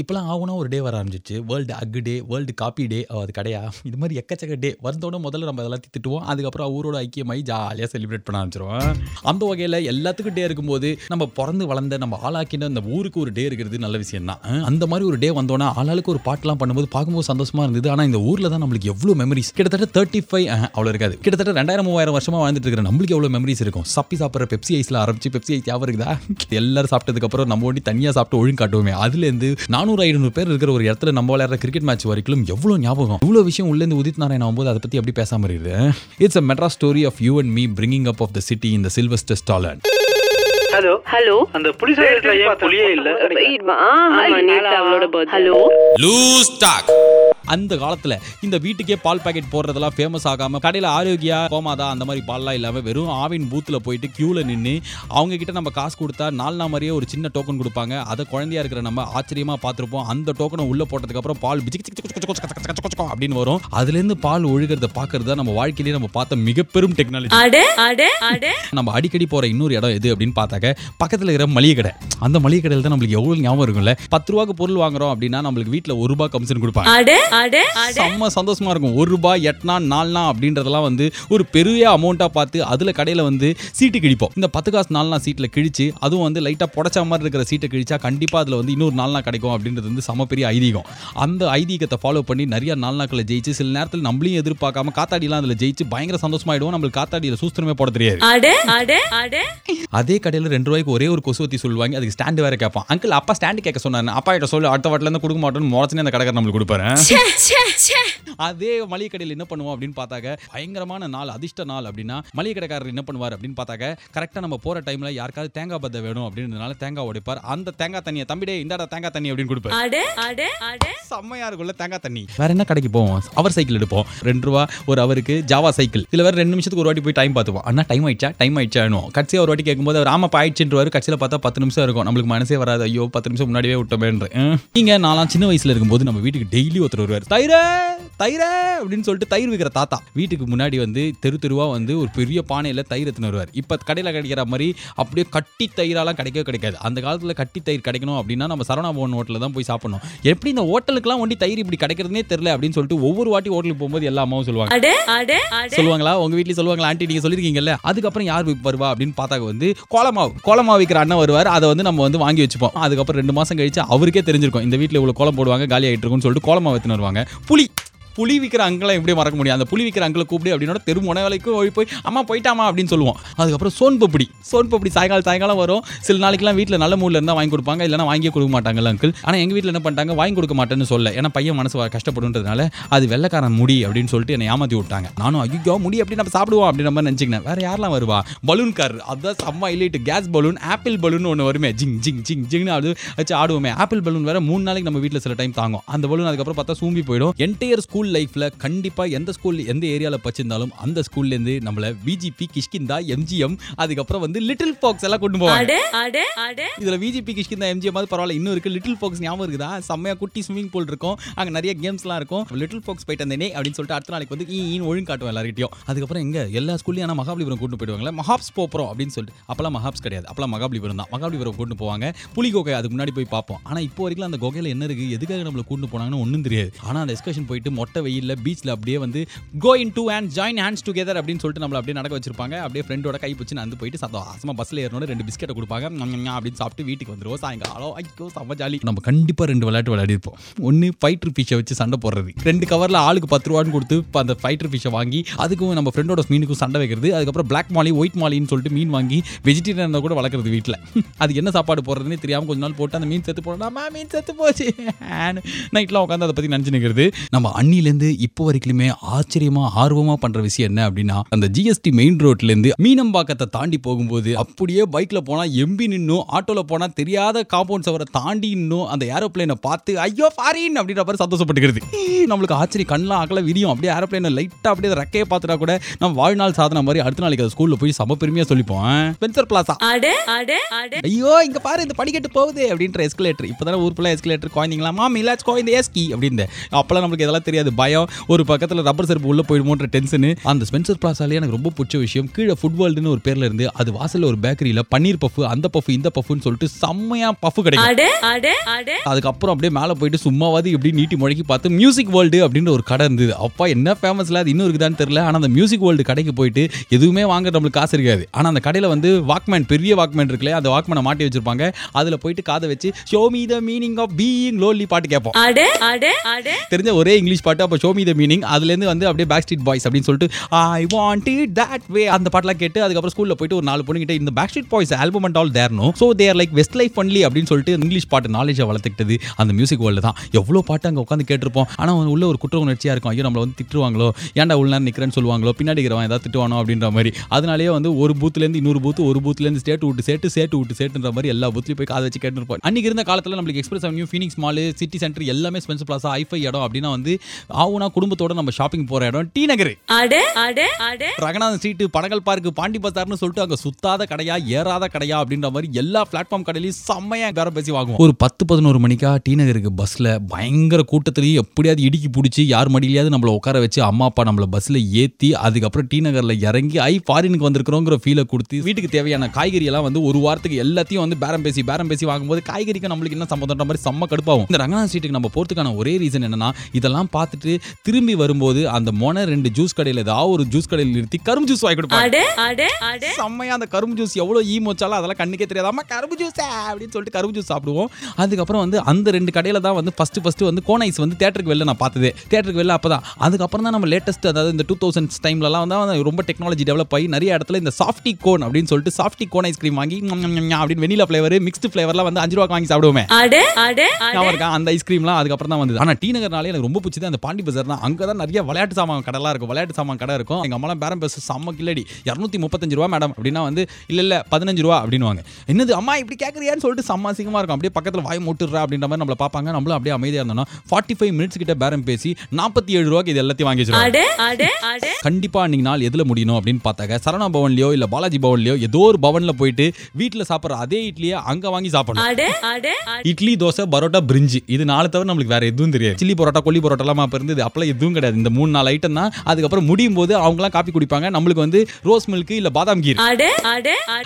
இப்போலாம் ஆகுனா ஒரு டே வர ஆரம்பிச்சிச்சு வேர்ல்டு அக்கு டே வேர்ல்டு காப்பி டே அது கிடையா? இது மாதிரி எக்கச்சக்க டே வந்தோடனே முதல்ல நம்ம எல்லாத்தையும் திட்டுவோம் அதுக்கப்புறம் ஊரோட ஐக்கியமாகி ஜாலியாக செலிப்ரேட் பண்ண ஆரம்பிச்சிருவோம். அந்த வகையில் எல்லாத்துக்கும் டே இருக்கும்போது நம்ம பிறந்து வளர்ந்த நம்ம ஆளாக்கின அந்த ஊருக்கு ஒரு டே இருக்கிறது நல்ல விஷயம் தான் அந்த மாதிரி ஒரு டே வந்தோன்னா ஆளாளுக்கு ஒரு பாட்டுலாம் பண்ணும்போது பார்க்கும்போது சந்தோஷமா இருந்தது. ஆனால் இந்த ஊரில் தான் நம்மளுக்கு எவ்வளோ மெமரிஸ் கிட்டத்தட்ட தேர்ட்டி ஃபைவ் அவ்வளோ இருக்காது. கிட்டத்தட்ட ரெண்டாயிரம் மூவாயிரம் வருஷமா வாழ்ந்துட்டு இருக்கிற நம்மளுக்கு எவ்வளோ மெமரிஸ் இருக்கும்? சப்பி சாப்பிட்ற பெப்சி ஐஸில் ஆரம்பிச்சு பெப்சி ஐஸ் ஞாபகம் இருக்குதா? எல்லாரும் சாப்பிட்டதுக்கப்புறம் நம்ம ஒண்டி தனியாக சாப்பிட்டு ஒழுங்கு காட்டுவோமே. அதுலேருந்து நானூறு ஐநூறு பேர் இருக்கிற ஒரு இடத்துல நம்ம விளையாடுற கிரிக்கெட் மேட்ச் வரைக்கும் எவ்வளோ ஞாபகம்? இவ்வளோ விஷயம் உள்ளேருந்து உதித் நாராயண் ஆகும்போது அதை பற்றி எப்படி பேசாம இருக்குது? It's a Madras story of you and me bringing up of the city in the Sylvester Stallone hello hello அந்த ஏன் புலியே இல்ல? அவளோட ஹலோ லூஸ் டாக் அந்த காலத்துல இந்த வீட்டுக்கே பால் பாக்கெட் போடுறதெல்லாம் ஃபேமஸ் ஆகாம கடையில ஆரோக்கியா கோமாதா அந்த மாதிரி பால்லாம் இல்லாம வெறும் ஆவின் பூத்துல போயிட்டு கியூல நின்று அவங்க கிட்ட நம்ம காசு கொடுத்தா நாலு நாள் மாதிரியே ஒரு சின்ன டோக்கன் கொடுப்பாங்க. அதை குழந்தையா இருக்கிற நம்ம ஆச்சரியமா பார்த்திருப்போம். அந்த டோக்கனை உள்ள போட்டதுக்கு அப்புறம் பால் அப்படின்னு வரும். அதுல இருந்து பால் ஒழுகிறத பாக்குறதா நம்ம வாழ்க்கையிலேயே நம்ம பார்த்த மிக பெரும் டெக்னாலஜி நம்ம அடிக்கடி போற இன்னொரு இடம் எது அப்படின்னு பார்த்தாக்க பக்கத்துல இருக்கிற மளிகை கடை அந்த மளிகை கடையில் தான் நம்மளுக்கு எவ்வளவு ஞாபகம் இருக்கும்ல? பத்து ரூபாய்க்கு பொருள் வாங்குறோம் அப்படின்னா நம்மளுக்கு வீட்ல ஒரு ரூபாய் கமிஷன் கொடுப்பாங்க. செம்ம சந்தோஷமா இருக்கும். ஒரு ரூபாய் எட்னா நாலுனா அப்படின்றதெல்லாம் வந்து ஒரு பெரிய அமௌண்ட்டா பார்த்து அதுல கடையில வந்து சீட்டு கிழிப்போம். இந்த பத்து காசு நாலுனா சீட்ல கிழிச்சு அதுவும் வந்து லைட்டா புடச்ச மாதிரி இருக்கிற சீட்டை கிழிச்சா கண்டிப்பா அதுல வந்து இன்னொரு நாலுனா கிடைக்கும் அப்படின்றது வந்து சம பெரிய ஐதீகம். அந்த ஐதீகத்தை ஃபாலோ பண்ணி நிறைய நாலுனாக்களை ஜெயிச்சு சில நேரத்தில் நம்மளையும் எதிர்பார்க்காம காத்தாடிலாம் அதுல ஜெயிச்சு பயங்கர சந்தோஷமாயிடுவோம். நம்மளுக்கு காத்தாடியில சூஸ்திரமே போட தெரியாது. அட அட அட அதே கடையில் ரெண்டு ரூபாய்க்கு ஒரே ஒரு கொசுவத்தி சொல்லுவாங்க. அதுக்கு ஸ்டாண்டு வேற கேட்பான். அங்கிள் அப்பா ஸ்டாண்டு கேட்க சொன்னாரு. அப்பா கிட்ட சொல்லு அடுத்த வாட்டில இருந்து கொடுக்க மாட்டோம்னு முறைச்சுனே அந்த கடைக்காரர் நம்மளுக்கு கொடுப்பாரு. அதே மளிகை கடையில் என்ன பண்ணுவோம் அப்படின்னு பார்த்தாக்க பயங்கரமான நாள் அதிர்ஷ்ட நாள் அப்படின்னா மளிகை கடைக்காரர் என்ன பண்ணுவார் அப்படின்னு பார்த்தாக்க கரெக்டாக நம்ம போற டைம்ல யாருக்காவது தேங்காய் பத்தை வேணும் அப்படின்றதுனால தேங்காய் உடைப்பார். அந்த தேங்காய் தண்ணியை தம்பிடே இந்தாடா தேங்காய் தண்ணி அப்படின்னு கொடுப்பார். செம்மையா இருக்கும்ல தேங்காய் தண்ணி. வேற என்ன கடைக்கு போவோம்? அவர் சைக்கிள் எடுப்போம். ரெண்டு ரூபா ஒரு அவருக்கு ஜாவா சைக்கிள் இதுல வேற ரெண்டு நிமிஷத்துக்கு ஒரு வாட்டி போய் டைம் பார்த்துப்போம். அண்ணா டைம் ஆயிடுச்சா? டைம் ஆயிடுச்சானுவோம் கடைசியாக ஒரு வாட்டி கேட்கும்போது அவர் ஆமா ஆயிடுச்சுன்றவாரு கடைசியில் பார்த்தா பத்து நிமிஷம் இருக்கும். நம்மளுக்கு மனசே வராது. ஐயோ பத்து நிமிஷம் முன்னாடியே விட்டோமேன்ற ம். நீங்க நான்லாம் சின்ன வயசுல இருக்கும்போது நம்ம வீட்டுக்கு டெய்லி ஒருத்தர் வருவார் தயிர தயிர அப்படின்னு சொல்லிட்டு தயிர் விற்கிற தாத்தா. வீட்டுக்கு முன்னாடி வந்து தெரு தெருவா வந்து ஒரு பெரிய பானையில தயிர் எடுத்துன்னு வருவார். இப்போ கடையில் கிடைக்கிற மாதிரி அப்படியே கட்டி தயிராலாம் கிடைக்கவே கிடைக்காது. அந்த காலத்தில் கட்டி தயிர் கிடைக்கணும் அப்படின்னா நம்ம சரவணா பவன் ஹோட்டலில் தான் போய் சாப்பிடணும். எப்படி இந்த ஹோட்டலுக்குலாம் ஒண்டி தயிர் இப்படி கிடைக்கிறதுனே தெரியல அப்படின்னு சொல்லிட்டு ஒவ்வொரு வாட்டி ஹோட்டலுக்கு போகும்போது எல்லா அம்மாவும் சொல்லுவாங்க. சொல்லுவாங்களா? உங்க வீட்லயும் சொல்லுவாங்களா? ஆண்டி நீங்க சொல்லிருக்கீங்கல்ல. அதுக்கப்புறம் யார் வருவா? அப்படின்னு பார்த்தாக்க வந்து கோலமாவு. கோலமாவு விற்கிற அண்ணன் வருவார். அதை வந்து நம்ம வந்து வாங்கி வச்சுப்போம். அதுக்கப்புறம் ரெண்டு மாசம் கழிச்சு அவருக்கே தெரிஞ்சிருக்கும். இந்த வீட்ல இவ்வளவு கோலம் போடுவாங்க காலி ஆயிட்டு இருக்கும்னு சொல்லிட்டு கோலமாவு எடுத்துன்னு வருவாங்க புலி. புளி விற்கிற அங்கெல்லாம் எப்படி மறக்க முடியும்? அந்த புளி விற்கிற அங்கிளை கூப்பிடு அப்படின்னா தெரு முனை வேலைக்கும் ஓடி போய் அம்மா போயிட்டாமா அப்படின்னு சொல்லுவோம். அதுக்கப்புறம் சோன் பப்படி சோன் பப்படி சாயங்காலம் சாயங்காலம் வரும். சில நாளைக்கெல்லாம் வீட்டில் நல்ல மூடில் இருந்தால் வாங்கி கொடுப்பாங்க. இல்லைனா வாங்கியே கொடுக்க மாட்டாங்கல்ல அங்கிள் ஆனால் எங்கள் வீட்டில் என்ன பண்ணிட்டாங்க? வாங்கி கொடுக்க மாட்டேன்னு சொல்ல. ஏன்னா பையன் மனசு கஷ்டப்படுன்றதுனால அது வெள்ளைக்காரன் முடி அப்படின்னு சொல்லிட்டு என்னை ஏமாத்தி விட்டாங்க. நானும் ஐயோ முடி அப்படி நம்ம சாப்பிடுவோம் அப்படின்னு நம்ம நினச்சிக்கினேன். வேறு யாரெல்லாம் வருவா? Balloon car. அதுதான் செம்ம இல்லைட்டு கேஸ் பலூன் ஆப்பிள் பலூன் ஒன்று வருமே. ஜிங் ஜிங் ஜிங் ஜிங்னு அது வச்சு ஆடுவோமே. ஆப்பிள் பலூன் வேறு மூணு நாளைக்கு நம்ம வீட்டில் சில டைம் தாங்கும். அந்த பலூன் அதுக்கப்புறம் பார்த்தா சூம்பி போயிடும். என்டையர் ஸ்கூல் லைஃப்ல கண்டிப்பா எந்த ஸ்கூல் எந்த ஏரியாவில் படிச்சிருந்தாலும் அந்த ஸ்கூல்ல இருந்து நம்மள பிஜிபி கிஷ்கிந்தா எம்ஜிஎம் அதுக்கப்புறம் வந்து லிட்டில் ஃபாக்ஸ் எல்லாம் கொண்டு போவாங்க. இதுல விஜிபி கிஷ்கிந்தா எம்ஜிஎம் மாதிரி பரவாயில்ல இன்னும் இருக்கு. லிட்டில் ஃபாக்ஸ் ஞாபகம் இருக்குதா? செம்மையா குட்டி ஸ்விமிங் பூல் இருக்கும். அங்க நிறைய கேம்ஸ்லாம் இருக்கும். லிட்டில் ஃபாக்ஸ் போயிட்டு வந்தேனே அப்படின்னு சொல்லிட்டு அடுத்த நாளைக்கு வந்து ஈன்னு ஒழுங்கு காட்டுவோம் எல்லார்கிட்டயும். அதுக்கப்புறம் எங்க? எல்லா ஸ்கூல்லையும் ஆனால் மகாபலிபுரம் கூட்டு போயிடுவாங்களே மஹாப்ஸ் போறோம் அப்படின்னு சொல்லிட்டு. அப்பெல்லாம் மஹாப்ஸ் கிடையாது. அப்பெல்லாம் மகாபலிபுரம் தான். மகாபலிபுரம் கூட்டு போவாங்க. புலி கோகை அதுக்கு முன்னாடி போய் பார்ப்போம். ஆனா இப்போ வரைக்கும் அந்த குகையில என்ன இருக்கு? எதுக்காக நம்மள கூட்டு போனாங்கன்னு ஒன்றும் தெரியாது. ஆனா அந்த எக்ஸ்கர்ஷன் போயிட்டு மொட்டை வெயிலில் பீச்சில் அப்படியே வந்து go in to hand join hands together அப்படின்னு சொல்லிட்டு நம்மளை அப்படியே நடக்க வச்சிருப்பாங்க. அப்படியே ஃப்ரெண்டோட கை பிடிச்சி நடந்து போயிட்டு சந்தோஷமாக பஸ்ஸில் ஏறணும் ரெண்டு பிஸ்கெட்டை கொடுப்பாங்க. அப்படின்னு சாப்பிட்டு வீட்டுக்கு வந்துடுவோம் சாயங்காலம். ஐயோ செம்ம ஜாலி நம்ம கண்டிப்பாக ரெண்டு விளையாட்டு விளையாடிருப்போம் ஒன்று ஃபைட்டர் ஃபிஷ்ஷை வச்சு சண்டை போடுறது. ரெண்டு கவரில் ஆளுக்கு பத்து ரூபான்னு கொடுத்து அந்த ஃபைட்டர் ஃபிஷ்ஷை வாங்கி அதுக்கும் நம்ம ஃப்ரெண்டோட மீனுக்கும் சண்டை வைக்கிறது. அதுக்கப்புறம் பிளாக் மாலி ஒயிட் மாலின்னு சொல்லிட்டு மீன் வாங்கி வெஜிடேரியன் இருந்தால் கூட வளர்க்குறது வீட்டில் அது என்ன சாப்பாடு போடுறதுன்னு தெரியாமல் கொஞ்ச நாள் போட்டு அந்த மீன் செத்து போடலாமா மீன் செத்து போச்சு. நைட்லாம் உட்காந்து அதை பற்றி நினச்சி நிற்கிறது நம்ம அண்ணிலேருந்து இப்போ வரைக்குமே ஆச்சரியமா ஆர்வமா பண்ற விஷயம் என்ன அப்படின்னா அந்த ஜிஎஸ்டி மெயின் ரோட்ல இருந்து மீனம்பாக்கத்தை தாண்டி போகும்போது அப்படியே பைக்ல போனா எம்பி நின்னும் ஆட்டோல போனா தெரியாத காம்பவுண்ட் சவரை தாண்டி இன்னும் அந்த ஏரோப்ளேனை பார்த்து ஐயோ ஃபாரின்! அப்படின்ற மாதிரி சந்தோஷப்பட்டுக்கிறது. நம்மளுக்கு ஆச்சரியம் கண்ணெலாம் அகல விரியும். அப்படியே ஏரோப்ளேனை லைட்டா அப்படியே ரெக்கையை பார்த்துட்டா கூட நம்ம வாழ்நாள் சாதனை மாதிரி அடுத்த நாளைக்கு அது ஸ்கூல்ல போய் சம பெருமையா சொல்லிப்போம். ஸ்பென்சர் பிளாசா ஐயோ இங்க பாரு இந்த படிக்கட்டு போகுது அப்படின்ற எஸ்கலேட்டர் இப்போதானே ஊர் ஃபுல்லாக எஸ்கலேட்டர் குழந்தைங்களா மாமி இல்லாச்சு குழந்தை ஏஸ்கி அப்படின்னு அப்போல்லாம் நம்மளுக்கு இதெல்லாம் தெரியாது. பயம். ஒரு பக்கத்துல ரப்பர் செருப்பு உள்ள போயிடுமோன்ற டென்ஷனு அந்த ஸ்பென்சர் பிளாசாலே எனக்கு ரொம்ப பிடிச்ச விஷயம் கீழே ஃபுட் வேர்ல்டுன்னு ஒரு பேர்ல இருந்து அது வாசல்ல ஒரு பேக்கரியில பன்னீர் பஃப் அந்த பஃப் இந்த பஃப்னு சொல்லிட்டு செம்மையா பஃப் கிடைக்கும். அதுக்கப்புறம் அப்படியே மேலே போயிட்டு சும்மாவாது எப்படி நீட்டி முழக்கி பார்த்து மியூசிக் வேர்ல்டு அப்படின்ற ஒரு கடை இருந்தது. அப்பா என்ன ஃபேமஸ்ல அது இன்னும் இருக்குதான்னு தெரியல. ஆனால் அந்த மியூசிக் வேர்ல்டு கடைக்கு போயிட்டு எதுவுமே வாங்க நம்மளுக்கு காசு இருக்காது. ஆனால் அந்த கடையில் வந்து வாக்மேன் பெரிய வாக்மேன் இருக்குல்ல அந்த வாக்மேனை மாட்டி வச்சிருப்பாங்க. அதில் போயிட்டு காதை வச்சு show me the meaning of being lonely பாட்டு கேட்போம். தெரிஞ்ச ஒரே இங்கிலீஷ் பாட்டு அப்போ ஷோ மீ த மீனிங் அதுலேருந்து வந்து அப்படியே பேக் ஸ்ட்ரீட் பாய்ஸ் அப்படின்னு சொல்லிட்டு I want it that way அந்த பாட்டெலாம் கேட்டு அதுக்கப்புறம் ஸ்கூலில் போயிட்டு ஒரு நாலு பொண்ணுகிட்ட இந்த Backstreet Boys album and all there no so there like Westlife only அப்படின்னு சொல்லிட்டு இங்கிலீஷ் பாட்டு நாலேஜை வளர்த்துக்கிட்டது அந்த மியூசிக் வேர்ல்டு தான். எவ்வளோ பாட்டு அங்கே உட்காந்து கேட்டிருப்போம். ஆனால் உள்ள ஒரு குற்ற உணர்ச்சியாக இருக்கும். ஐயோ நம்மளை வந்து திட்டுவாங்களோ? ஏன்டா உள்ள நேரம் நிற்கிறேன்னு சொல்லுவாங்களோ? பின்னாடி இருக்கிறவன் ஏதாவது திட்டுவானோ? அப்படின்ற மாதிரி. அதனாலேயே வந்து ஒரு பூத்துலேருந்து இன்னொரு பூத்து ஒரு பூத்துலேருந்து ஸ்டேட் விட்டு சேட்டு சேட்டு விட்டு சேட்டுன்ற மாதிரி எல்லா பூத்துலையும் போய் காதை வச்சு கேட்டுருப்போம். அன்றைக்கி இருந்த காலத்தில் நம்மளுக்கு express avenue Phoenix mall city centre எல்லாமே ஸ்பென்சர் பிளாசா ஐஃபை இடம் அப்படின்னா வந்து ஆவுனா குடும்பத்தோட நம்ம ஷாப்பிங் போகிற இடம் T Nagar. Ranganathan street Panagal park Pondy பசார்னு சொல்லிட்டு அங்க சுத்தாத கடையா ஏறாத கடையா அப்படின்ற மாதிரி எல்லா பிளாட்ஃபார்ம் கடையிலையும் செம்மையா வேற பேசி வாங்குவோம். ஒரு பத்து பதினோரு மணிக்கா டி நகருக்கு பஸ்ல பயங்கர கூட்டத்திலையும் எப்படியாவது இடுக்கி பிடிச்சி யார் மடியிலையாவது நம்மள உட்கார வச்சு அம்மா அப்பா நம்மள பஸ்ல ஏத்தி அதுக்கப்புறம் டி நகர்ல இறங்கி ஐ ஃபாரினுக்கு வந்திருக்கிறோங்கிற ஃபீலை கொடுத்து வீட்டுக்கு தேவையான காய்கறி எல்லாம் வந்து ஒரு வாரத்துக்கு எல்லாத்தையும் வந்து பேரம் பேசி பேரம் பேசி வாங்கும்போது காய்கறிக்கு நம்மளுக்கு என்ன சம்மந்தன்ற மாதிரி செம்ம கடுப்பாகும். இந்த ரங்கநாதன் ஸ்ட்ரீட்டுக்கு நம்ம போறதுக்கான ஒரே ரீசன் என்னன்னா இதெல்லாம் பார்த்துட்டு திரும்பி வரும்போது அந்த மொன ரெண்டு ஜூஸ் கடையில் ஏதாவது ஒரு ஜூஸ் கடையில் நிறுத்தி கரும்பு ஜூஸ் வாங்கி கொடுப்பாங்க. செம்மையா அந்த கரும்பு ஜூஸ் எவ்வளோ ஈ மோச்சாலும் அதெல்லாம் கண்ணுக்கே தெரியாது அம்மா கரும்பு ஜூஸ் அப்படின்னு சொல்லிட்டு கரும்பு ஜூஸ் சாப்பிடுவோம். அதுக்கப்புறம் வந்து அந்த ரெண்டு கடையில தான் வந்து ஃபர்ஸ்ட் ஃபர்ஸ்ட் வந்து கோன் ஐஸ் வந்து தேட்டருக்கு வெளில நான் பார்த்தது. தேட்டருக்கு வெளில அப்பதான். அதுக்கப்புறம் தான் நம்ம லேட்டஸ்ட் அதாவது இந்த டூ தௌசண்ட்ஸ் டைம்லலாம் வந்து ரொம்ப டெக்னாலஜி டெவலப் ஆகி நிறைய இடத்துல இந்த சாஃப்டி கோன் அப்படின்னு சொல்லிட்டு சாஃப்டி கோன் ஐஸ்கிரீம் வாங்கி அப்படின்னு வெனிலா ஃபிளேவர் மிக்ஸ்டு ஃபிளேவர்லாம் வந்து அஞ்சு ரூபாய்க்கு வாங்கி சாப்பிடுவோமே. அந்த ஐஸ்கிரீம்லாம் அதுக்கப்புறம் தான் வந்தது. ஆனால் டி நகர்னாலே எனக்கு ரொம்ப பிடிச்சது அந்த பாண்டி பஜார் தான் அங்கே தான் நிறைய விளையாட்டு சாமான் கடைலாம் இருக்கும். விளையாட்டு சாமான் கடை இருக்கும். எங்கள் அம்மாலாம் பேரம் பேச செம்ம கில்லடி. இரநூத்தி முப்பத்தஞ்சு ரூபா மேடம். அப்படின்னா வந்து இல்லை இல்லை பதினஞ்சு ரூபா அப்படின்னுவாங்க. என்னது அம்மா இப்படி கேட்குறியான்னு சொல்லிட்டு செம்ம அசிங்கமாக இருக்கும். அப்படியே பக்கத்தில் வாய் மூட்டுறா அப்படின்ற மாதிரி நம்மளை பார்ப்பாங்க. நம்மளும் அப்படியே அமைதியாக இருந்தோம்னா ஃபார்ட்டி ஃபைவ் மினிட்ஸ் கிட்ட பேரம் பேசி நாற்பத்தி ஏழு ரூபாய்க்கு இது எல்லாத்தையும் வாங்கி வச்சிருவாங்க. அட அட அட. கண்டிப்பா அன்னைக்கு நாள் எதுல முடியணும் அப்படின்னு பார்த்தாக்க சரணா பவன்லயோ இல்ல பாலாஜி பவன்லயோ ஏதோ ஒரு பவன்ல போயிட்டு வீட்டுல சாப்பிடுற அதே இட்லியை அங்க வாங்கி சாப்பிடணும். இட்லி தோசை பரோட்டா பிரிஞ்சு. இது நாலு தவிர நம்மளுக்கு வேற எதுவும் தெரியாது. சில்லி பரோட்டா கொல்லி பரோட்டா எல்லாம் அப்ப இருந்தது அப்பெல்லாம் எதுவும் கிடையாது. இந்த மூணு நாலு ஐட்டம் தான். அதுக்கப்புறம் முடியும் போது அவங்கலாம் காப்பி குடிப்பாங்க. நம்மளுக்கு வந்து ரோஸ் மில்க் இல்ல பாதாம் கீர்.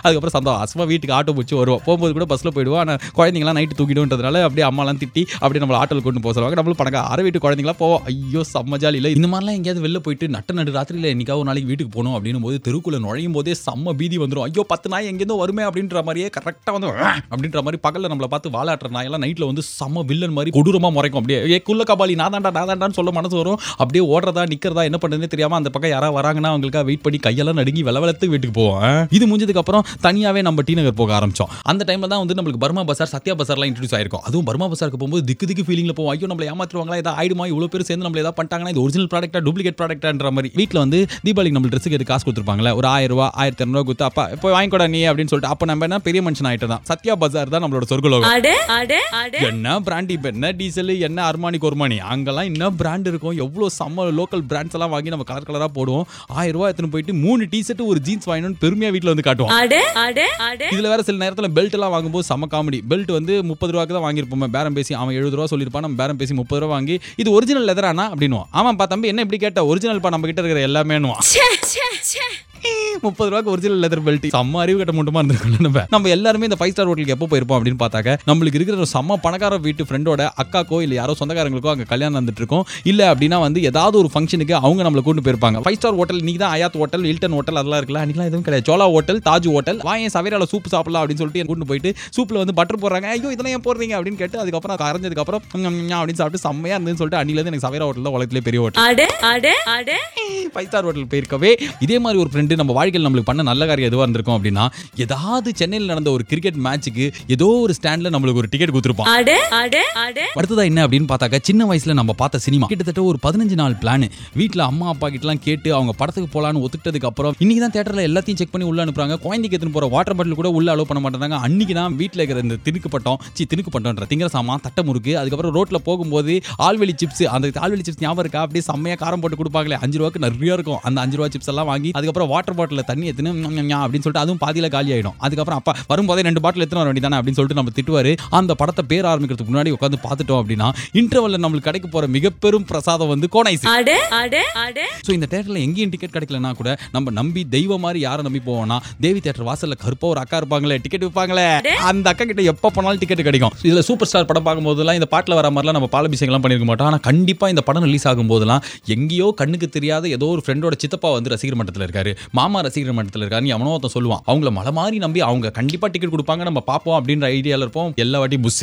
அதுக்கப்புறம் சந்தோஷமா. வீட்டுக்கு ஆட்டோ பிடிச்சி வருவோம் போகும்போது கூட பஸ்ல போயிடுவோம். ஆனால் குழந்தைங்களாம் நைட்டு தூக்கிடுன்றதுனால அப்படியே அம்மாலாம் திட்டி அப்படியே நம்மள ஆட்டோல கொண்டு போக சொல்லுவாங்க. நம்மளும் பணக்க அரை வீட்டு குழந்தைங்களா போவோம். ஐயோ செம்ம ஜாலி இல்லை இந்த மாதிரிலாம் எங்கேயாவது வெளில போயிட்டு நட்ட நடு ராத்திரியில் என்னைக்காவது ஒரு நாளைக்கு வீட்டுக்கு போகணும் அப்படின்னும் போது தெருக்குள்ள நுழையும் போதே செம்ம பீதி வந்துடும் ஐயோ பத்து நாய் எங்கேருந்தோ வருமே அப்படின்ற மாதிரியே கரெக்டாக வந்து அப்படின்ற மாதிரி பகல்ல நம்மளை பார்த்து வாலாட்டுற நாயெல்லாம் நைட்டில் வந்து செம்ம வில்லன் மாதிரி கொடூரமா முறைக்கும். அப்படியே ஏ குள்ள கபாலி நாதாண்டா சொல்ல மனசு வரும். அப்படியே ஓடுறதா நிக்கிறதா என்ன பண்ணுறதுனே தெரியாம அந்த பக்கம் யாராவது வராங்கன்னா அவங்களுக்காக வெயிட் பண்ணி கையெல்லாம் நடுங்கி வெல வெளத்து வீட்டுக்கு போவோம். ஆ. இது முடிஞ்சதுக்கு அப்புறம் தனியாவே நம்ம டி நகர் போக ஆரம்பிச்சோம். அந்த டைம்ல தான் வந்து நம்மளுக்கு பர்மா பசார் சத்யா பசார்லாம் இன்ட்ரடியூஸ் ஆயிருக்கும். அதுவும் பர்மா பசாருக்கு போகும்போது திக்கு திக்கு ஃபீலிங்ல போவோம். ஐயோ நம்மள ஏமாத்துருவாங்களா ஏதாவது ஆயிடுமா? இவ்வளவு பேர் சேர்ந்து நம்மள ஏதாவது பண்ணிட்டாங்கன்னா இது ஒரிஜினல் ப்ராடக்ட்டா டூப்ளிகேட் ப்ராடக்ட்டான்ற மாதிரி. வீட்டில் வந்து தீபாவளிக்கு நம்ம ட்ரெஸ்ஸுக்கு எது காசு கொடுத்துருப்பாங்களே ஒரு ஆயிரம் ரூபா ஆயிரத்தி இரநூறுவா கொடுத்து அப்பா போய் வாங்கிக்கோடா நீ அப்படின்னு சொல்லிட்டு அப்போ நம்ம என்ன பெரிய மனுஷன் ஆயிட்டு தான். சத்யா பஜார் தான் நம்மளோட சொர்க்கலோகம். என்ன பிராண்ட் இப்போ என்ன டீசல் என்ன அர்மானி கொர்மானி அங்கெல்லாம் என்ன பிராண்ட் இருக்கும். எவ்வளோ செம்ம லோக்கல் பிராண்ட்ஸ் எல்லாம் வாங்கி நம்ம கலர் கலராக போடுவோம். ஆயிரம் ரூபாய் எடுத்துன்னு போயிட்டு மூணு டிஷர்ட் ஒரு ஜீன்ஸ் வாங்கணும்னு பெருமையாக வீட்டில் வந்து காட்டுவோம். இதுல வேற சில நேரத்தில் பெல்ட் எல்லாம் வாங்கும்போது செம காமெடி பெல்ட் வந்து முப்பது ரூபாய்க்கு தான் வாங்கியிருப்போம். பேரம் பேசி அவன் எழுபது ரூபா சொல்லியிருப்பான். நம்ம பேரம் பேசி முப்பது ரூபா வாங்கி இது ஒரிஜினல் லெதரானா அப்படின்னுவோம் ஆமாப்பா தம்பி என்ன இப்படி கேட்ட? ஒரிஜினல் பா நம்ம கிட்ட இருக்கிற ச்சே. முப்பது ரூபாய்க்கு ஒரிஜினல் லெதர் பெல்ட் செம்ம அறிவு கட்ட மட்டுமா இருந்திருக்கோம் நம்ம நம்ம எல்லாருமே இந்த ஃபைவ் ஸ்டார் ஹோட்டலுக்கு எப்போ போயிருப்போம் அப்படின்னு பார்த்தாக்க நம்மளுக்கு இருக்கிற ஒரு செம்ம பணக்கார வீட்டு ஃப்ரெண்டோட அக்காக்கோ இல்லை யாரோ சொந்தக்காரங்களுக்கோ அங்கே கல்யாணம் நடந்துட்டு இருக்கும். இல்லை அப்படின்னா வந்து ஏதாவது ஒரு ஃபங்க்ஷனுக்கு அவங்க நம்மளை கூட்டு போயிருப்பாங்க. ஃபைவ் ஸ்டார் ஹோட்டல் நீ தான் அயாத் ஹோட்டல் ஹில்டன் ஹோட்டல் அதெல்லாம் இருக்குல்ல அன்றைக்கெல்லாம் எதுவும் கிடையாது. சோலா ஹோட்டல் தாஜ் ஹோட்டல் வாயன் சவேரால சூப் சாப்பிடலாம் அப்படின்னு சொல்லிட்டு கூட்டு போயிட்டு சூப்பில் வந்து பட்டர் போடுறாங்க. ஐயோ இதெல்லாம் ஏன் போடுறீங்க அப்படின்னு கேட்டு அதுக்கப்புறம் கரைஞ்சதுக்கப்புறம் அப்படின்னு சாப்பிட்டு செம்மையாக இருந்துன்னு சொல்லிட்டு அன்னிலேருந்து எனக்கு சவேரா ஹோட்டல் உலகத்திலே பெரிய ஹோட்டல் ஃபைவ் ஸ்டார் ஹோட்டல் போயிருக்கவே இதே மாதிரி ஒரு ஃப்ரெண்டு நம்ம வாழ்க்கையில் நம்மளுக்கு பண்ண நல்ல காரியம் எதுவாக இருந்திருக்கும் அப்படின்னா ஏதாவது சென்னையில் நடந்த ஒரு கிரிக்கெட் மேட்ச்சுக்கு ஏதோ ஒரு ஸ்டாண்டில் நம்மளுக்கு ஒரு டிக்கெட் அட அடுத்ததா என்ன அப்படின்னு பார்த்தாக்க சின்ன வயசுல நம்ம பார்த்த சினிமா. கிட்டத்தட்ட ஒரு பதினஞ்சு நாள் பிளான் வீட்டில் அம்மா அப்பா கிட்டலாம் கேட்டு அவங்க படத்துக்கு போலான்னு ஒத்துக்கிட்டதுக்கு அப்புறம் இன்னைக்கு தான் தேட்டரில் எல்லாத்தையும் செக் பண்ணி உள்ள அனுப்புறாங்க. குழந்தைக்கு எடுத்துன்னு போற வாட்டர் பாட்டில் கூட உள்ள அலோவ் பண்ண மாட்டாங்க அன்னைக்கு தான் வீட்டில் இருக்கிற இந்த திணுக்கு பட்டம் சி பட்டம்ன்ற திங்கிற சாமான் தட்டை முறுக்கு அதுக்கப்புறம் ரோட்ல போகும்போது ஆல்வெளி சிப்ஸ் அந்த ஆல்வெளி சிப்ஸ் ஞாபகம் இருக்கா? அப்படியே செம்மையா காரம் போட்டு கொடுப்பாங்களே அஞ்சு ரூபாய்க்கு நிறைய இருக்கும். அந்த அஞ்சு ரூபா சிப்ஸ் எல்லாம் வாங்கி அதுக்கப்புறம் வாட்டர் பாட்டில் தண்ணி எத்தனை அப்படின்னு சொல்லிட்டு அதுவும் பாதியில காலி ஆயிடும். அதுக்கப்புறம் அப்பா வரும்போதே ரெண்டு பாட்டில் எத்தனை வர வேண்டியதானே அப்படின்னு சொல்லிட்டு நம்ம திட்டுவாரு. அந்த படத்தை பேர் ஆரம்பிக்கிறதுக்கு முன்னாடி உட்காந்து பார்த்துட்டோம் அப்படின்னா இன்டர்வல்ல நம்மளுக்கு கிடைக்க போற மிகப்பெரும் பிரசாதம் வந்து கோனைசி ஸோ இந்த தேட்டரில் எங்கேயும் டிக்கெட் கிடைக்கலனா கூட நம்ம நம்பி தெய்வம் மாதிரி யாரை நம்பி போவோம்னா தேவி தேட்டர் வாசல்ல கருப்பா ஒரு அக்கா இருப்பாங்களே டிக்கெட் விற்பாங்களே அந்த அக்கா கிட்ட எப்போ போனாலும் டிக்கெட் கிடைக்கும். இதுல சூப்பர் ஸ்டார் படம் பார்க்கும்போதெல்லாம் இந்த பாட்டில் வர மாதிரிலாம் நம்ம பாலபிஷேகம்லாம் பண்ணிருக்க மாட்டோம். ஆனால் கண்டிப்பா இந்த படம் ரிலீஸ் ஆகும்போதெல்லாம் எங்கேயோ கண்ணுக்கு தெரியாத ஏதோ ஒரு ஃப்ரெண்டோட சித்தப்பா வந்து ரசிகர் மட்டத்தில் இருக்காரு. மாமா ரசிகர் மட்டத்தில் இருக்காரு எவனோ ஒருத்தன் சொல்லுவான். அவங்கள மலை மாதிரி நம்பி அவங்க கண்டிப்பா டிக்கெட் கொடுப்பாங்க. நம்ம பார்ப்போம் அப்படின்ற ஐடியால இருப்போம். எல்லா வாட்டி புஸ்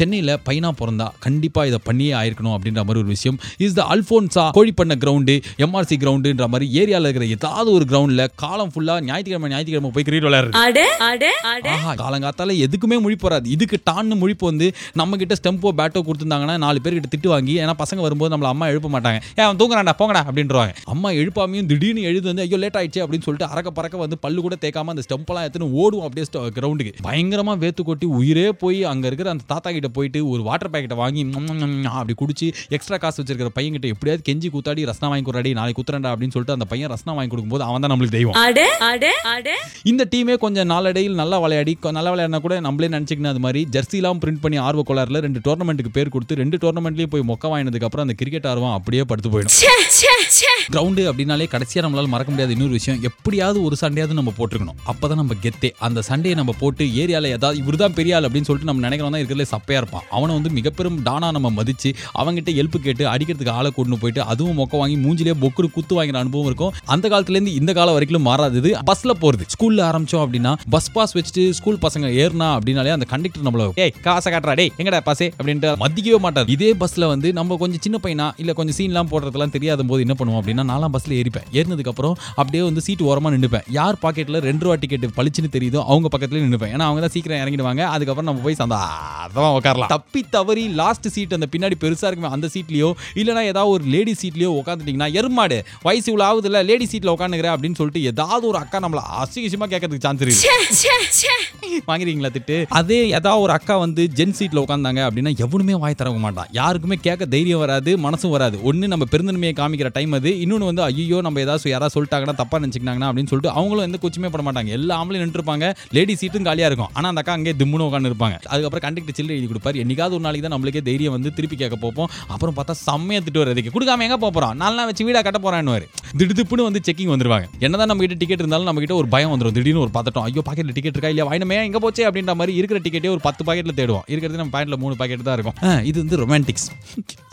சென்னையில் பையனா பிறந்தா கண்டிப்பா இதை பண்ணியே ஆயிருக்கணும் அப்படின்ற மாதிரி ஒரு விஷயம். இஸ் த அல்போன்சா கோழிப்பண்ண கிரவுண்டு எம்ஆர்சி கிரவுண்டுன்ற மாதிரி ஏரியாவில் இருக்கிற ஏதாவது ஒரு கிரவுண்டில் காலம் ஃபுல்லா ஞாயிற்றுக்கிழமை ஞாயிற்றுக்கிழமை போய் கிரிக்கெட் விளையாடுறது. ஆஹா காலங்காத்தால எதுக்குமே முழிப்பு வராது. இதுக்கு டான்னு முழிப்பு வந்து நம்ம கிட்ட ஸ்டெம்போ பேட்டோ கொடுத்துருந்தாங்கன்னா நாலு பேர்கிட்ட திட்டு வாங்கி ஏன்னா பசங்க வரும்போது நம்மள அம்மா எழுப்ப மாட்டாங்க. ஏன் அவன் தூங்குறான்டா போங்கடா அப்படின்றவாங்க. அம்மா எழுப்பாமையும் திடீர்னு எழுது வந்து ஐயோ லேட் ஆயிடுச்சு அப்படின்னு சொல்லிட்டு அறக்க பறக்க வந்து பல்லு கூட தேய்க்காம அந்த ஸ்டெம்பெல்லாம் எடுத்துன்னு ஓடும் அப்படியே கிரவுண்டுக்கு பயங்கரமா வேத்து கொட்டி உயிரே போய் அங்க இருக்கிற அந்த தாத்தா கிட்ட போயிட்டு ஒரு வாட்டர் பேக்கெட்டை வாங்கி அப்படி குடிச்சு எக்ஸ்ட்ரா காசு வச்சிருக்கிற பையன் கிட்ட எப்படியாவது கெஞ்சி கூத்தாடி ரஸ்னா வாங்கி கொடுறாடி நாளைக்கு குத்துறேன்டா அப்படின்னு சொல்லிட்டு அந்த பையன் ரஸ்னா வாங்கி கொடுக்கும்போது அவன் தான் நம்மளுக்கு தெய்வம். அட அட அட. இந்த டீமே கொஞ்சம் நாளடையில் நல்லா விளையாடி நல்லா விளையாடினா கூட நம்மளே நினச்சிக்கணும் அது மாதிரி ஜெர்சிலாம் பிரிண்ட் பண்ணி ஆர்வ கோளாறுல ரெண்டு டோர்னமெண்ட்டுக்கு பேர் கொடுத்து ரெண்டு டோர்னமெண்ட்லேயும் போய் மொக்க வாங்கினதுக்கு அப்புறம் அந்த கிரிக்கெட் ஆர்வம் அப்படியே படுத்து போயிடும். கிரவுண்டு அப்படின்னாலே கடைசியாக நம்மளால மறக்க முடியாத இன்னொரு விஷயம் எப்படியாவது ஒரு சண்டையாவது நம்ம போட்டுருக்கணும். அப்பதான் நம்ம கெத்தே. அந்த சண்டையை நம்ம போட்டு ஏரியாவில் ஏதாவது இவர் தான் பெரிய ஆள் அப்படின்னு சொல்லிட்டு நம்ம நினைக்கிறோம் தான் இருக்கிறதுல சப்பையா இருப்பான். அவனை வந்து மிகப்பெரும் டானா நம்ம மதிச்சு அவங்ககிட்ட ஹெல்ப் கேட்டு அடிக்கிறதுக்கு ஆளை கொண்டு போயிட்டு அதுவும் மொக்க வாங்கி மூஞ்சிலே பொக்குரு குத்து வாங்கிற அனுபவம் இருக்கும். அந்த காலத்துலேருந்து இந்த காலம் வரைக்கும் மாறாதது பஸ்ல போறது. ஸ்கூல்ல ஆரம்பிச்சோம் அப்படின்னா பஸ் பாஸ் வச்சுட்டு ஸ்கூல் பசங்க ஏறினா அப்படின்னாலே அந்த கண்டக்டர் நம்மள ஏய் காசை காட்டுறா டே எங்கடா பாசே அப்படின்ட்டு மதிக்கவே மாட்டார். இதே பஸ்ல வந்து நம்ம கொஞ்சம் சின்ன பையனா இல்ல கொஞ்சம் சீன்லாம் போடுறதுலாம் தெரியாத போது என்ன பண்ணுவோம் அப்படின்னா நாலாம் பஸ்ல ஏறிப்பேன். ஏறினதுக்கு அப்புறம் அப்படியே வந்து சீட் ஓரமா நின்னுப்பேன். யார் பாக்கெட்ல ரெண்டு ரூபா டிக்கெட் பளிச்சுன்னு தெரியுதோ அவங்க பக்கத்துல நின்னுப்பேன். ஏன்னா அவங்க தான் சீக்கிரம் இறங்கிடுவாங்க. அதுக்கப்புறம் நம்ம போய் சந்தாதமா உட்காரலாம் தப்பி தவறி லாஸ்ட் சீட் அந்த பின்னாடி பெருசா இருக்குமே அந்த சீட்லயோ இல்லனா ஏதாவது ஒரு லேடி சீட்லயோ உட்காந்துட்டீங்கன்னா எருமாடு வயசு இவ்வளவு ஆகுது இல்ல லேடி சீட்ல உட்காந்துக்கிறேன் அப்படின்னு சொல்லிட்டு ஏதாவது ஒரு அக்கா நம்மள அசிங்கமா கேட்கறதுக்கு சான்ஸ் இருக்கு வாங்குறீங்களா திட்டு? அதே ஏதாவது ஒரு அக்கா வந்து ஜென் சீட்ல உட்காந்தாங்க அப்படின்னா எவனுமே வாய் தரவும் மாட்டான். யாருக்குமே கேட்க தைரியம் வராது மனசும் வராது. ஒன்று நம்ம பெருந்தன்மையை காமிக்கிற டைம் அது. இன்னொன்று வந்து ஐயோ நம்ம ஏதாவது யாராவது சொல்லிட்டாங்கன்னா தப்பா நினைச்சிக்கினாங்கன்னா அப்படின்னு சொல்லிட்டு அவங்களும் எந்த கூச்சமே பட மாட்டாங்க. எல்லா ஆம்பளையும் நின்றுருப்பாங்க. லேடி சீட்டும் காலியா இருக்கும். ஆனா அந்த அக்கா அங்கே திம்முன்னு உட்காந்து இருப்பாங்க அதுக்கப்புறம் கண்டக்டர் சில்லு எழுதி கொடுப்பாரு. என்னைக்காவது ஒரு நாளைக்கு தான் நம்மளுக்கே தைரியம் வந்து திருப்பி கேட்க போப்போம். அப்புறம் பார்த்தா செம்மையா திட்டு வரதுக்கு கொடுக்காம எங்க போப் போறோம்? நாலு வச்சு வீடா கட்ட போறான்னு திடுப்புன்னு வந்து செக்கிங் வந்துருவாங்க. என்னதான் நம்ம கிட்ட டிக்கெட் இருந்தாலும் நம்ம கிட்ட ஒரு பயம் வந்துடும் திடீர்னு ஒரு பதட்டம். ஐயோ பாக்கெட்ல டிக்கெட் இருக்கா இல்லையா? வாயினமே எங்க போச்சே? அப்படின்ற மாதிரி இருக்கிற டிக்கெட்டே ஒரு பத்து பாக்கெட்ல தேடுவோம். இருக்கிறது நம்ம பாக்கெட்ல மூணு பாக்கெட் தான் இருக்கும். இது வந்து ரொமான்டிக்ஸ்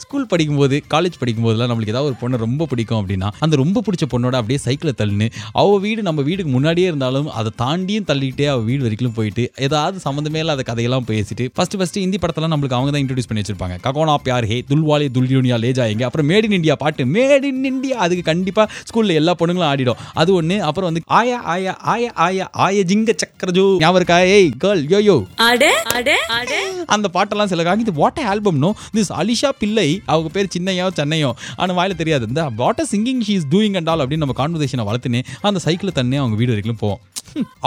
ஸ்கூல் படிக்கும்போது காலேஜ் படிக்கும்போதெல்லாம் நம்மளுக்கு ஏதாவது ஒரு பொண்ணு ரொம்ப பிடிக்கும் அப்படின்னா அந்த ரொம்ப பிடிச்ச பொண்ணோட அப்படியே சைக்கிளை தள்ளுன்னு அவ வீடு நம்ம வீடுக்கு முன்னாடியே இருந்தாலும் அதை தாண்டியும் தள்ளிக்கிட்டே அவ வீடு வரைக்கும் போயிட்டு ஏதாவது சம்மந்தமே இல்லாத கதையெல்லாம் பேசிட்டு ஃபர்ஸ்ட் ஃபர்ஸ்ட் இந்தி படத்தெல்லாம் நம்மளுக்கு அவங்க தான் இன்ட்ரடியூஸ் பண்ணி வச்சிருப்பாங்க. ககோனா பியார் ஹே துல்வாலே துல்யூனியா லே ஜாயங்க. அப்புறம் மேட் இன் இந்தியா பாட்டு மேட் இன் இந்தியா அதுக்கு கண்டிப்பா ஸ்கூல்ல எல்லா பொண்ணுங்களும் ஆடிடும். அது ஒண்ணு அப்புறம் வந்து ஆயா ஆயா ஆயா ஆயா ஆய ஜிங்க சக்கரஜோ ஞாபகம் இருக்கா? ஏய் கேர்ள் யோ யோ அட அட அட. அந்த பாட்டெல்லாம் சில காங்க இது வாட் ஆல்பம்னோ திஸ் அலிஷா பிள்ளை அவங்க பேர் சின்னையோ சென்னையோ. ஆனால் வாயில தெரியாது. இந்த what singing she is doing and all அப்படின்னு நம்ம கான்வர்சேஷனை வளர்த்துனே அந்த சைக்கிளை தண்ணே அவங்க வீடு வரைக்கும் போவோம்.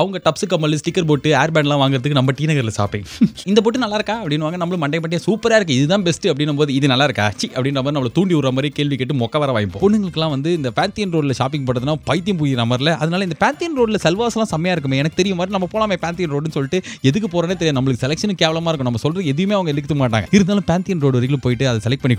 அவங்க டப்ஸு கம்மல் ஸ்டிக்கர் போட்டு ஏர் பேண்ட்லாம் வாங்குறதுக்கு நம்ம டி நகரில் ஷாப்பிங் இந்த போட்டு நல்லா இருக்கா அப்படின்னு வாங்க நம்மளும் மண்டை பட்டியா சூப்பராக இருக்கு. இதுதான் பெஸ்ட் அப்படின்னும் போது இது நல்லா இருக்கா சி அப்படின்ற மாதிரி நம்மளை தூண்டி விடுற மாதிரி கேள்வி கேட்டு மொக்க வர வாய்ப்போம் பொண்ணுங்களுக்குலாம் வந்து இந்த பேந்தியன் ரோட்ல ஷாப்பிங் பண்ணுறதுனா பைத்தியம் புரியுற மாதிரில. அதனால இந்த பேந்தியன் ரோட்ல செல்வாஸ்லாம் செம்மையா இருக்குமே. எனக்கு தெரியும். மாதிரி நம்ம போலாமே பேந்தியன் ரோடுன்னு சொல்லிட்டு. எதுக்கு போறேனே தெரியும் நம்மளுக்கு செலெக்ஷன் கேவலமா இருக்கும். நம்ம சொல்றது எதுவுமே அவங்க எடுக்க மாட்டாங்க. இருந்தாலும் பேந்தியன் ரோடு வரைக்கும் போயிட்டு அதை செலக்ட் பண்ணி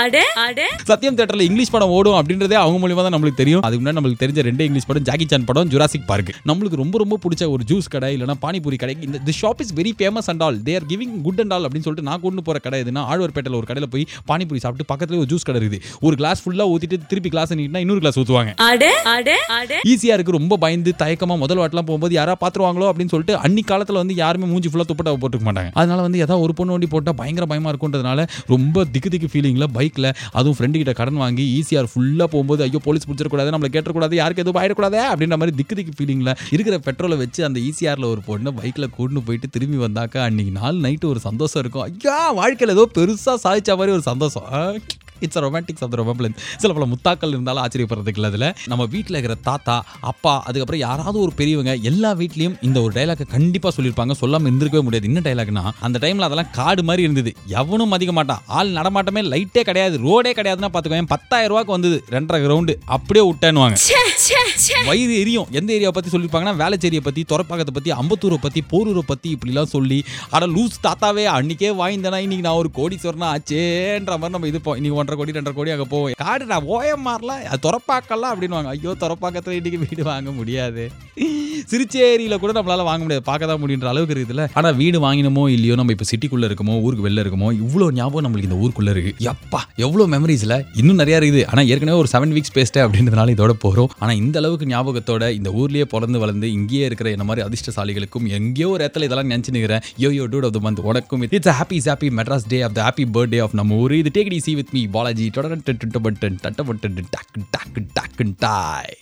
அட சத்யம் தேட்டர்ல இங்கிலீஷ் படம் ஓடும் அப்படின்றதே அவங்க மூலியமா தான் நம்மளுக்கு தெரியும். அதுக்கு முன்னாடி நம்மளுக்கு தெரிஞ்ச ரெண்டு இங்கிலீஷ் படம் ஜாக்கி சான் படம் ஜுராசிக் பார்க் நம்மளுக்கு ரொம்ப ரொம்ப பிடிச்ச ஒரு ஜூஸ் கடை இல்லைனா பானிபூரி கடை. இந்த the shop is very famous and all there giving good and all அப்படின்னு சொல்லிட்டு நான் கொண்டு போற கடை எதுனா ஆழ்வார்பேட்டையில் ஒரு கடையில் போய் பானிபூரி சாப்பிட்டு பக்கத்துல ஒரு ஜூஸ் கடை இருக்குது. ஒரு கிளாஸ் ஃபுல்லா ஊத்திட்டு திருப்பி கிளாஸ் நீட்டினா இன்னொரு கிளாஸ் ஊற்றுவாங்க அட அட அட. ஈஸியா இருக்கு ரொம்ப பயந்து தயக்கமா முதல் வாட்டெல்லாம் போகும்போது யாரா பாத்துருவாங்களோ அப்படின்னு சொல்லிட்டு அன்னி காலத்துல வந்து யாருமே மூஞ்சி ஃபுல்லா துப்பட்டா போட்டுக்க மாட்டாங்க. அதனால வந்து ஏதாவது ஒரு பொண்ணு வண்டி போட்டா பயங்கர பயமா இருக்குன்றதுனால ரொம்ப திக்கு திக்கு ஃபீலிங்ல பைக்ல அதுவும் ஃப்ரெண்டு கிட்ட கடன் வாங்கி ஈஸியார் ஃபுல்லா போகும்போது ஐயோ போலீஸ் பிடிச்சிடக்கூடாது நம்மள கேட்டக்கூடாது யாருக்கு எதுவும் ஆயிடக்கூடாது அப்படின்ற மாதிரி திக்கு திக்கு ஃபீலிங்ல இருக்கிற பெட்ரோலை வச்சு அந்த ஈஸியார்ல ஒரு பொண்ணை பைக்கில் கூட்டு போயிட்டு திரும்பி வந்தாக்கா அன்னைக்கு நாள் நைட்டு ஒரு சந்தோஷம் இருக்கும். ஐயா வாழ்க்கையில் ஏதோ பெருசாக சாதிச்ச மாதிரி ஒரு சந்தோஷம். இட்ஸ் ரொமான்டிக்ஸ் ஆஃப் ரொமான்ஸ் சில பல முத்தாக்கள் இருந்தாலும் ஆச்சரியப்படுறதுக்கு இல்லை அதில். நம்ம வீட்டில் இருக்கிற தாத்தா அப்பா அதுக்கப்புறம் யாராவது ஒரு பெரியவங்க எல்லா வீட்லேயும் இந்த ஒரு டைலாக்கை கண்டிப்பாக சொல்லியிருப்பாங்க. சொல்லாமல் இருந்திருக்கவே முடியாது. என்ன டைலாக்னா அந்த டைமில் அதெல்லாம் காடு மாதிரி இருந்தது. எவனும் மதிக்க மாட்டான். ஆள் நடமாட்டமே லைட்டே கிடையாது ரோடே கிடையாதுன்னா பார்த்துக்கோங்க பத்தாயிரம் ரூபாய்க்கு வந்தது. ரெண்டரை கிரவுண்டு அப்படியே விட்டேன்னுவாங்க. வயிறு எரியும். எந்த ஏரியா பத்தி சொல்லிருப்பாங்கன்னா வேளச்சேரியை பத்தி துறப்பாக்கத்தை பத்தி அம்பத்தூரை பத்தி போரூரை பத்தி இப்படிலாம் சொல்லி அட லூஸ் தாத்தாவே அன்னைக்கே வாய்ந்தனா இன்னைக்கு நான் ஒரு கோடீஸ்வரனா ஆச்சேன்ற மாதிரி நம்ம இது இன்னைக்கு ஒன்றரை கோடி ரெண்டரை கோடி அங்கே போவோம் காடு நான் மாறலாம் அது துறப்பாக்கலாம் அப்படின்னுவாங்க. ஐயோ துறப்பாக்கத்தில் இன்றைக்கி வீடு வாங்க முடியாது. சிறுச்சேரியில கூட நம்மளால வாங்க முடியாது. பார்க்க தான் முடியுன்ற அளவுக்கு இருக்குதுல்ல. ஆனால் வீடு வாங்கினமோ இல்லையோ நம்ம இப்போ சிட்டிக்குள்ள இருக்கமோ ஊருக்கு வெளில இருக்கமோ இவ்வளோ ஞாபகம் நம்மளுக்கு இந்த ஊருக்குள்ள இருக்கு. எப்பா எவ்வளோ மெமரிஸ்ல இன்னும் நிறைய இருக்குது. ஆனால் ஏற்கனவே ஒரு செவன் வீக்ஸ் பேசிட்டேன் அப்படின்றதுனால இதோட போகிறோம் ஆனால் இந்த அளவுக்கு ஞாபகத்தோட இந்த ஊர்லயே பிறந்து வளர்ந்து இங்கேயே இருக்கிற என்ன மாதிரி அதிர்ஷ்டசாலிகளுக்கும் எங்கேயோ ஒரு இடத்துல இதெல்லாம் நினச்சி நிற்கிறேன் yo yo dude of the month உனக்கும் it's happy happy Madras day of the happy birthday of நம்ம ஊர். இது take see with me Balaji டொடன் டட்டு பட்டன் டட்ட பட்டன் டாக் டாக்கு டாக்கு டாய்